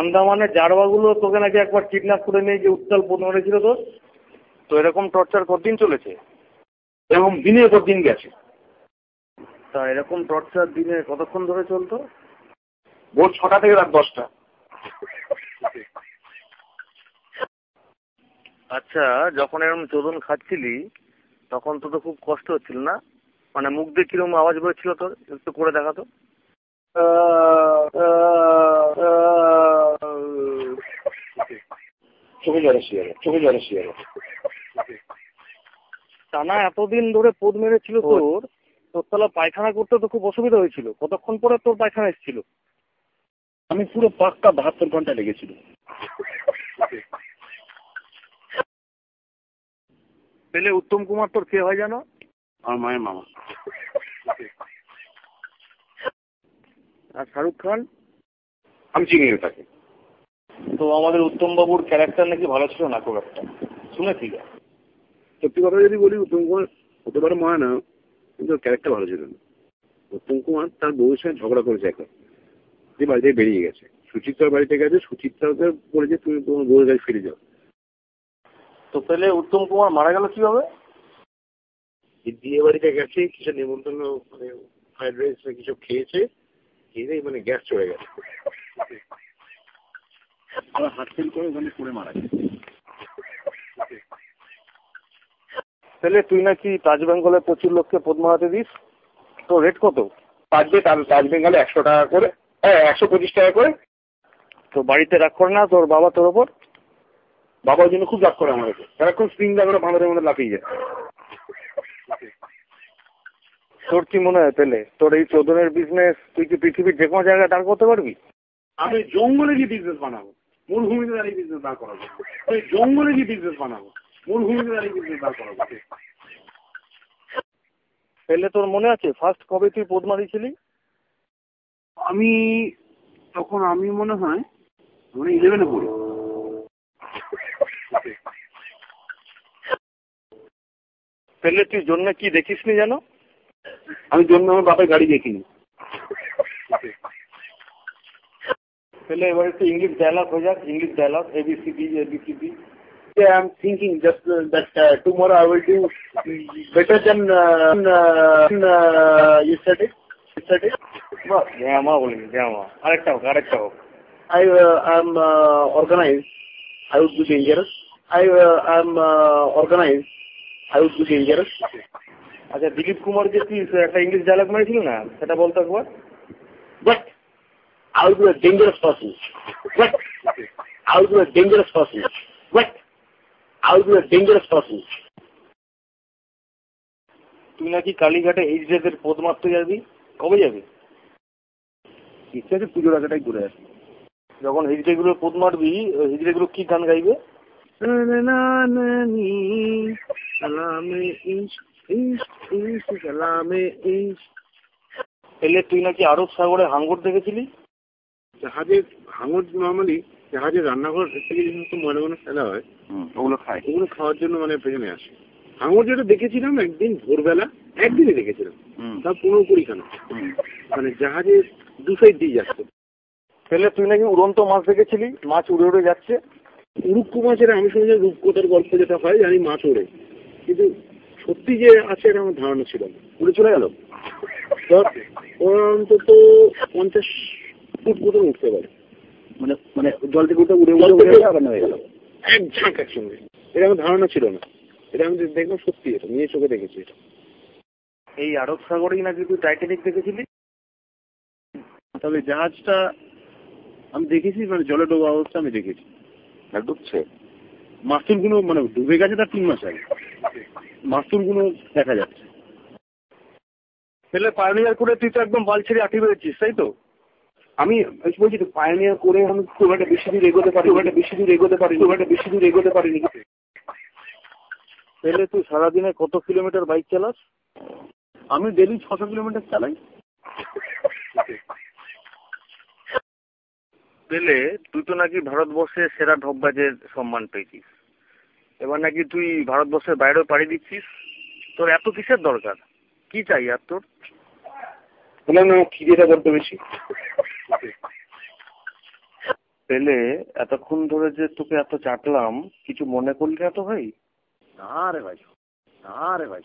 আন্দামানের জারবাগুলো তোকে নাকি একবার কিডন্যাপ করে নিয়ে যে উত্তাল পদ মেরেছিল তোর? তো এরকম টর্চার কতদিন চলেছে? এরকম দিনের পর দিন গেছে? তা এরকম টর্চার দিনে কতক্ষণ ধরে চলতো? ভোর ছটা থেকে রাত দশটা। আচ্ছা যখন এরকম চোদন খাচ্ছিলি তখন তো তো খুব কষ্ট হচ্ছিল না? মানে মুখ দিয়ে কীরকম আওয়াজ বেরোচ্ছিল তোর? একটু করে দেখাতো চোখে জল এসে যাবে চোখে জল টানা এতদিন ধরে পোদ মেরেছিল তোর তোর তাহলে পায়খানা করতে তো খুব অসুবিধা হয়েছিল। কতক্ষণ পরে তোর পায়খানা এসেছিল? আমি পুরো পাক্কা বাহাত্তর ঘণ্টা লেগেছিল। পেলে উত্তম কুমার তোর কে হয় জানো? আমার মায়ের মামা। আর শাহরুখ খান? আমি চিনি তাকে। তো আমাদের উত্তম বাবুর ক্যারেক্টার নাকি ভালো ছিল না খুব একটা। শুনেছি। সত্যি কথা যদি বলি উত্তম কুমার হতে পারে মনে না কিন্তু ক্যারেক্টার ভালো ছিল না। উত্তম কুমার তার বউয়ের সঙ্গে ঝগড়া করেছে একবার। যে বাড়ি থেকে বেরিয়ে গেছে। সুচিত্রার বাড়িতে গেছে সুচিত্রাকে বলেছে তুমি তোমার বউয়ের কাছে ফিরে যাও। তো তাহলে উত্তম কুমার মারা গেল কীভাবে? বিয়ে বাড়িতে গেছে কিছু নিমন্ত্রণ মানে ফ্রাইড রাইস কিছু খেয়েছে খেয়ে মানে গ্যাস চলে গেছে। আবার হাত ফেল করে ওখানে পড়ে মারা গেছে পেলে তুই নাকি তাজ বেঙ্গলে প্রচুর লোককে পদ মারাতে দিস? তো রেট কত? তাজ বে তাজ বেঙ্গলে একশো টাকা করে হ্যাঁ একশো পঁচিশ টাকা করে। তো বাড়িতে রাগ করে না তোর বাবা তোর ওপর? বাবার জন্য খুব রাগ করে আমার উপর সারাক্ষণ স্প্রিং লাগানো বাঁধারের মধ্যে লাফিয়ে যায়। তোর কি মনে হয় পেলে তোর এই চোদনের বিজনেস তুই কি পৃথিবীর যে কোনো জায়গায় দাঁড় করতে পারবি? আমি জঙ্গলে গিয়ে বিজনেস বানাবো। মরুভূমিতে দাঁড়িয়ে বিজনেস দাঁড় করাবো আমি জঙ্গলে গিয়ে বিজনেস বানাবো। মরুভূমিতে দাঁড়িয়ে বিজনেস দাঁড় করাবো পেলে তোর মনে আছে ফার্স্ট কবে তুই পদ মারিছিলি আমি তখন আমি মনে হয় মানে ইলেভেনে পড়ি। পেলে তুই জন্য কি দেখিসনি জানো আমি জন্য আমার বাপের গাড়ি দেখিনি। পেলে এবার একটু ইংলিশ ডায়লগ হয়ে যাক English dialogue A B C D A B C D Yeah, I'm thinking just uh, that uh, tomorrow I will do better than uh, uh, uh, yesterday. Yesterday, বাহ গ্যামা বলিনি gamma আরেকটা হোক আরেকটা হোক I uh, am uh, organized. I would be dangerous. I uh, am uh, organized. I would be dangerous. আচ্ছা দিলীপ কুমার যে তুই একটা ইংলিশ ডায়লগ মেরেছিল না সেটা বলতো একবার But I would be a dangerous person. But I would be a dangerous person. But I would be a dangerous person. তুই নাকি কালীঘাটে এইচ ডেদের পদ মারতে যাবি? কবে যাবি? ইচ্ছা আছে পুজোর আগেটাই ঘুরে আসি। যখন হিজড়ে গুলো পদ মারবি হিজড়ে গুলো কি গান গাইবে? এলে তুই নাকি আরব সাগরে হাঙ্গর দেখেছিলি? জাহাজের হাঙর নর্মালি জাহাজের রান্নাঘর থেকে যে সমস্ত ময়লা ময়লা ফেলা হয় ওগুলো খায়। ওগুলো খাওয়ার জন্য মানে পেছনে আসে। হাঙর যেটা দেখেছিলাম একদিন ভোরবেলা একদিনই দেখেছিলাম। তার পনেরো কুড়ি কুড়িখানা মানে জাহাজে দু সাইড দিয়ে যাচ্ছে। পেলে তুই নাকি উড়ন্ত মাছ দেখেছিলি? মাছ উড়ে উড়ে যাচ্ছে। রূপকু মাছের আমি শুনেছি রূপকথার গল্প যেটা হয় জানি মাছ ওড়ে। কিন্তু সত্যি যে আছে এটা আমার ধারণা ছিল উড়ে চলে গেল? ধর অন্তত পঞ্চাশ ফুট উঠতে পারে মানে মানে জল থেকে উঠে উড়ে জল থেকে আবার হয়ে গেল। এক ঝাঁক একসঙ্গে। এটা আমার ধারণা ছিল না। এটা আমি দেখলাম সত্যি এটা নিয়ে চোখে দেখেছি এটা। এই আরব সাগরেই নাকি তুই টাইটানিক দেখেছিলি? তবে জাহাজটা আমি দেখেছি মানে জলে ডোবা অবস্থা আমি দেখেছি। ডুবছে। মাস্তুলগুলো মানে ডুবে গেছে তার তিন মাস আগে। মাস্তুলগুলো দেখা যাচ্ছে। পেলে পায়োনিয়ার করে তুই তো একদম বাল ছেড়ে আঠি বেড়েছিস তাই তো? আমি বলছি তো পায়োনিয়ার করে আমি খুব একটা বেশি দূর এগোতে পারি খুব একটা বেশি দূর এগোতে পারি খুব একটা বেশি দূর এগোতে পারিনি। পেলে তুই সারাদিনে কত কিলোমিটার বাইক চালাস? আমি ডেলি ছশো কিলোমিটার চালাই। পেলে তুই তো নাকি ভারতবর্ষের সেরা ঢপবাজের সম্মান পেয়েছিস। এবার নাকি তুই ভারতবর্ষের বাইরেও পাড়ি দিচ্ছিস? তোর এত কিসের দরকার? কি চাই আর তোর? বললাম না আমার খিদেটা বড্ড বেশি। পেলে এতক্ষণ ধরে যে তোকে এত চাটলাম, কিছু মনে করলি না তো ভাই? না রে ভাই। না রে ভাই।